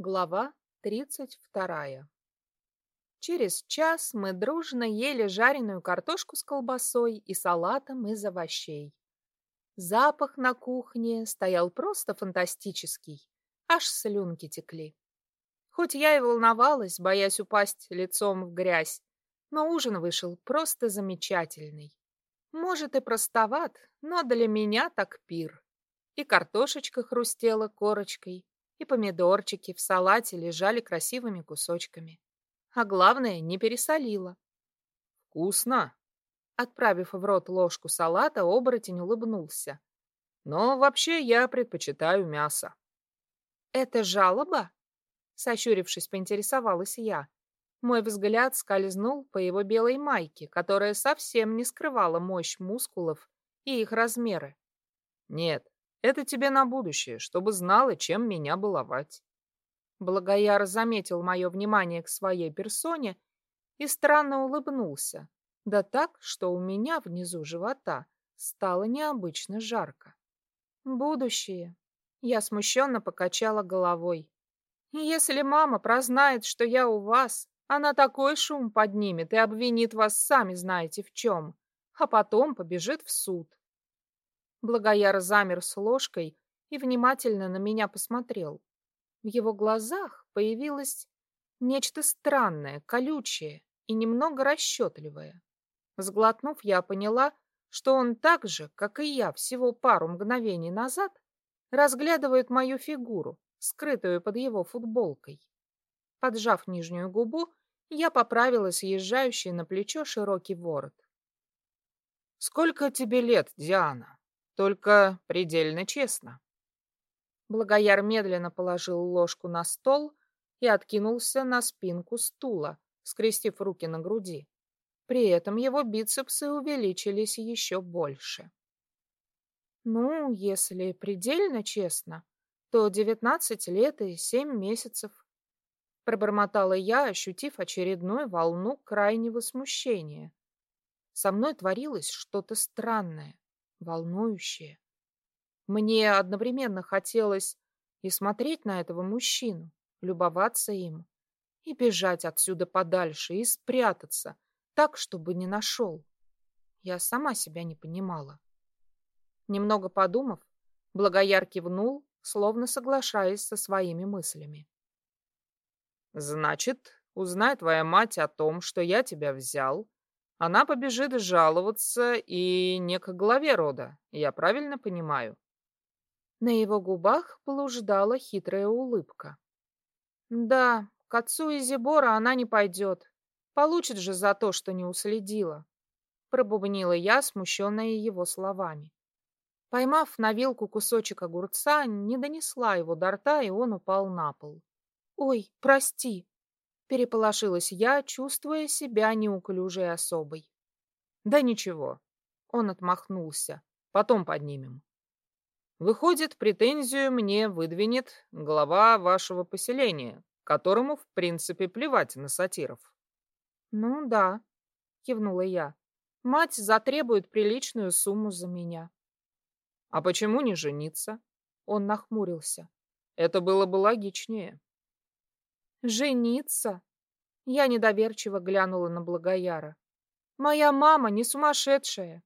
Глава тридцать вторая Через час мы дружно ели жареную картошку с колбасой и салатом из овощей. Запах на кухне стоял просто фантастический, аж слюнки текли. Хоть я и волновалась, боясь упасть лицом в грязь, но ужин вышел просто замечательный. Может и простоват, но для меня так пир. И картошечка хрустела корочкой, и помидорчики в салате лежали красивыми кусочками. А главное, не пересолила. «Вкусно!» Отправив в рот ложку салата, оборотень улыбнулся. «Но вообще я предпочитаю мясо». «Это жалоба?» Сощурившись, поинтересовалась я. Мой взгляд скользнул по его белой майке, которая совсем не скрывала мощь мускулов и их размеры. «Нет, это тебе на будущее, чтобы знала, чем меня баловать. Благояр заметил мое внимание к своей персоне и странно улыбнулся, да так, что у меня внизу живота стало необычно жарко. Будущее. Я смущенно покачала головой. Если мама прознает, что я у вас, она такой шум поднимет и обвинит вас сами знаете в чем, а потом побежит в суд. Благояр замер с ложкой и внимательно на меня посмотрел. В его глазах появилось нечто странное, колючее и немного расчетливое. Сглотнув, я поняла, что он так же, как и я всего пару мгновений назад, разглядывает мою фигуру, скрытую под его футболкой. Поджав нижнюю губу, я поправила съезжающий на плечо широкий ворот. «Сколько тебе лет, Диана?» Только предельно честно. Благояр медленно положил ложку на стол и откинулся на спинку стула, скрестив руки на груди. При этом его бицепсы увеличились еще больше. Ну, если предельно честно, то девятнадцать лет и семь месяцев. Пробормотала я, ощутив очередную волну крайнего смущения. Со мной творилось что-то странное волнующее. Мне одновременно хотелось и смотреть на этого мужчину, любоваться им, и бежать отсюда подальше, и спрятаться, так, чтобы не нашел. Я сама себя не понимала. Немного подумав, Благояр кивнул, словно соглашаясь со своими мыслями. «Значит, узнай твоя мать о том, что я тебя взял, она побежит жаловаться и не к главе рода, я правильно понимаю? На его губах блуждала хитрая улыбка. Да, к отцу Изибора она не пойдет. Получит же за то, что не уследила. Пробубнила я, смущенная его словами. Поймав на вилку кусочек огурца, не донесла его до рта, и он упал на пол. «Ой, прости!» Переполошилась я, чувствуя себя неуклюжей особой. Да ничего. Он отмахнулся. Потом поднимем. Выходит, претензию мне выдвинет глава вашего поселения, которому, в принципе, плевать на сатиров. Ну да, кивнула я. Мать затребует приличную сумму за меня. А почему не жениться? Он нахмурился. Это было бы логичнее. Жениться? Я недоверчиво глянула на Благояра. Моя мама не сумасшедшая.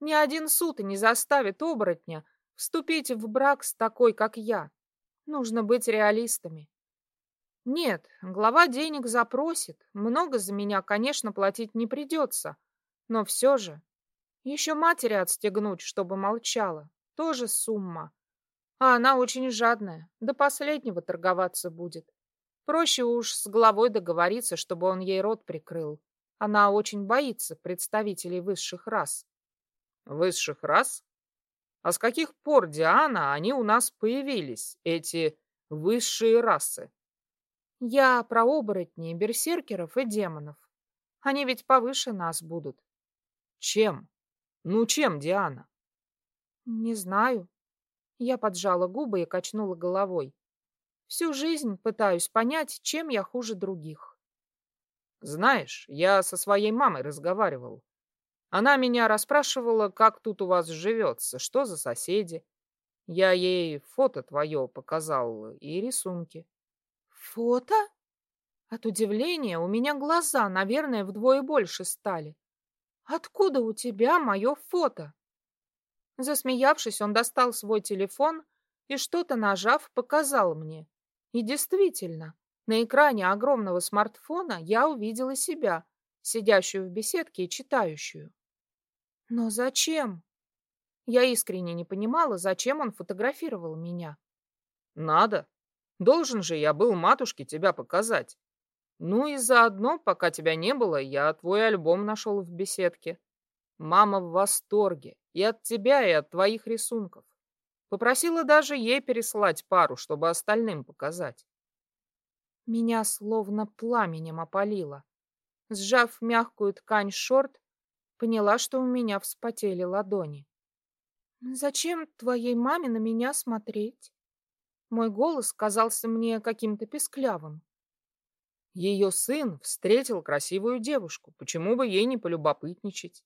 Ни один суд и не заставит оборотня вступить в брак с такой, как я. Нужно быть реалистами. Нет, глава денег запросит. Много за меня, конечно, платить не придется. Но все же. Еще матери отстегнуть, чтобы молчала. Тоже сумма. А она очень жадная. До последнего торговаться будет. Проще уж с главой договориться, чтобы он ей рот прикрыл. Она очень боится представителей высших рас. Высших рас? А с каких пор, Диана, они у нас появились, эти высшие расы? Я про оборотней, берсеркеров и демонов. Они ведь повыше нас будут. Чем? Ну чем, Диана? Не знаю. Я поджала губы и качнула головой. Всю жизнь пытаюсь понять, чем я хуже других. Знаешь, я со своей мамой разговаривал. Она меня расспрашивала, как тут у вас живется, что за соседи. Я ей фото твое показал и рисунки. Фото? От удивления у меня глаза, наверное, вдвое больше стали. Откуда у тебя мое фото? Засмеявшись, он достал свой телефон и, что-то нажав, показал мне. И действительно, на экране огромного смартфона я увидела себя, сидящую в беседке и читающую. Но зачем? Я искренне не понимала, зачем он фотографировал меня. Надо. Должен же я был матушке тебя показать. Ну и заодно, пока тебя не было, я твой альбом нашел в беседке. Мама в восторге и от тебя, и от твоих рисунков. Попросила даже ей переслать пару, чтобы остальным показать. Меня словно пламенем опалило. Сжав мягкую ткань шорт, поняла, что у меня вспотели ладони. «Зачем твоей маме на меня смотреть?» Мой голос казался мне каким-то песклявым. Ее сын встретил красивую девушку. Почему бы ей не полюбопытничать?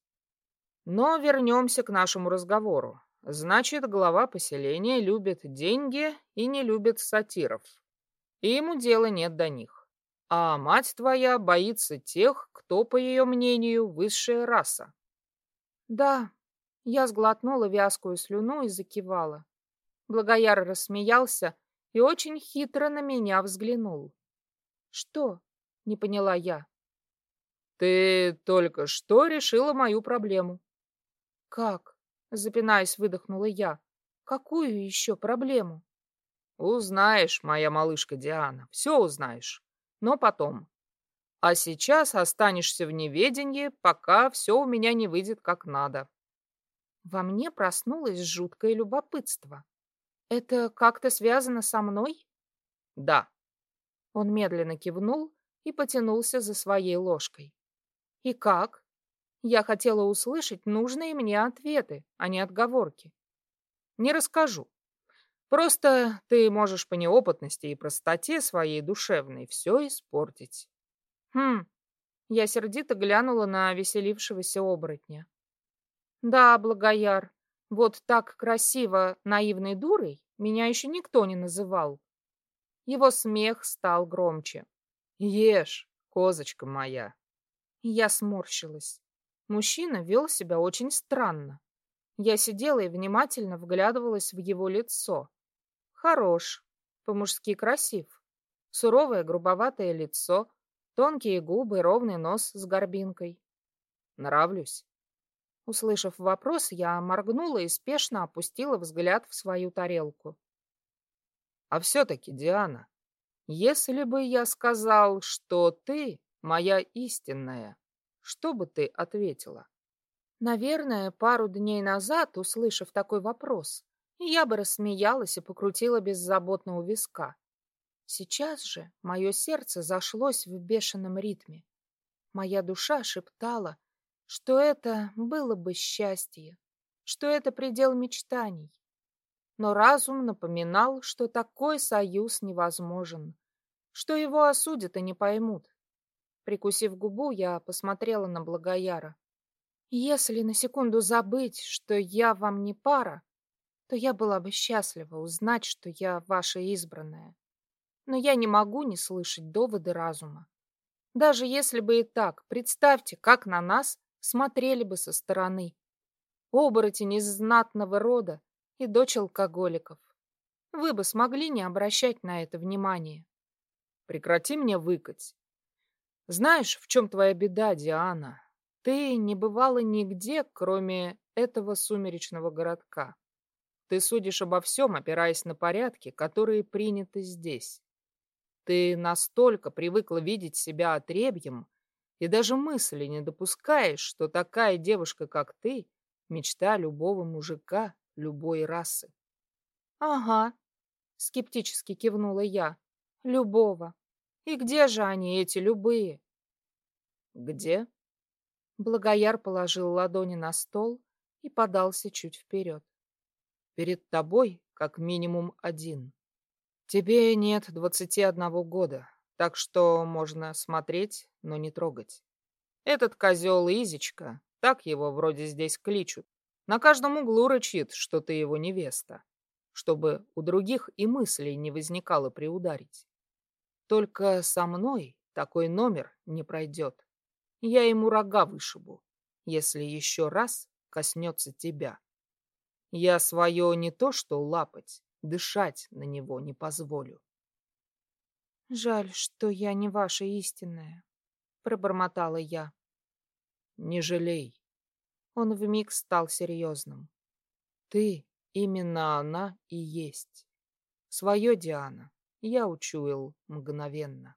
Но вернемся к нашему разговору. Значит, глава поселения любит деньги и не любит сатиров. И ему дела нет до них. А мать твоя боится тех, кто, по ее мнению, высшая раса. Да, я сглотнула вязкую слюну и закивала. Благояр рассмеялся и очень хитро на меня взглянул. «Что?» — не поняла я. «Ты только что решила мою проблему». «Как?» — запинаясь, выдохнула я. «Какую еще проблему?» «Узнаешь, моя малышка Диана, все узнаешь. Но потом. А сейчас останешься в неведении, пока все у меня не выйдет как надо». Во мне проснулось жуткое любопытство. «Это как-то связано со мной?» «Да», он медленно кивнул и потянулся за своей ложкой. «И как?» Я хотела услышать нужные мне ответы, а не отговорки. «Не расскажу. Просто ты можешь по неопытности и простоте своей душевной все испортить». «Хм». Я сердито глянула на веселившегося оборотня. «Да, Благояр, вот так красиво наивной дурой меня еще никто не называл. Его смех стал громче. «Ешь, козочка моя!» Я сморщилась. Мужчина вел себя очень странно. Я сидела и внимательно вглядывалась в его лицо. Хорош, по-мужски красив. Суровое грубоватое лицо, тонкие губы, ровный нос с горбинкой. Нравлюсь. Услышав вопрос, я моргнула и спешно опустила взгляд в свою тарелку. А все-таки, Диана, если бы я сказал, что ты моя истинная, что бы ты ответила? Наверное, пару дней назад, услышав такой вопрос, я бы рассмеялась и покрутила беззаботно у виска. Сейчас же мое сердце зашлось в бешеном ритме. Моя душа шептала, что это было бы счастье, что это предел мечтаний но разум напоминал, что такой союз невозможен, что его осудят и не поймут. Прикусив губу, я посмотрела на Благояра. Если на секунду забыть, что я вам не пара, то я была бы счастлива узнать, что я ваша избранная. Но я не могу не слышать доводы разума. Даже если бы и так, представьте, как на нас смотрели бы со стороны. Оборотень из знатного рода, и дочь алкоголиков. Вы бы смогли не обращать на это внимания. Прекрати мне выкать. Знаешь, в чем твоя беда, Диана? Ты не бывала нигде, кроме этого сумеречного городка. Ты судишь обо всем, опираясь на порядки, которые приняты здесь. Ты настолько привыкла видеть себя отребьем, и даже мысли не допускаешь, что такая девушка, как ты, мечта любого мужика любой расы. Ага, скептически кивнула я. Любого. И где же они, эти любые? Где? Благояр положил ладони на стол и подался чуть вперед. Перед тобой как минимум один. Тебе нет двадцати одного года, так что можно смотреть, но не трогать. Этот козел Изичка, так его вроде здесь кличут, на каждом углу рычит, что ты его невеста, чтобы у других и мыслей не возникало приударить. Только со мной такой номер не пройдет. Я ему рога вышибу, если еще раз коснется тебя. Я свое не то что лапать, дышать на него не позволю. Жаль, что я не ваша истинная, пробормотала я. Не жалей. Он вмиг стал серьезным. Ты именно она и есть. Свое, Диана, я учуял мгновенно.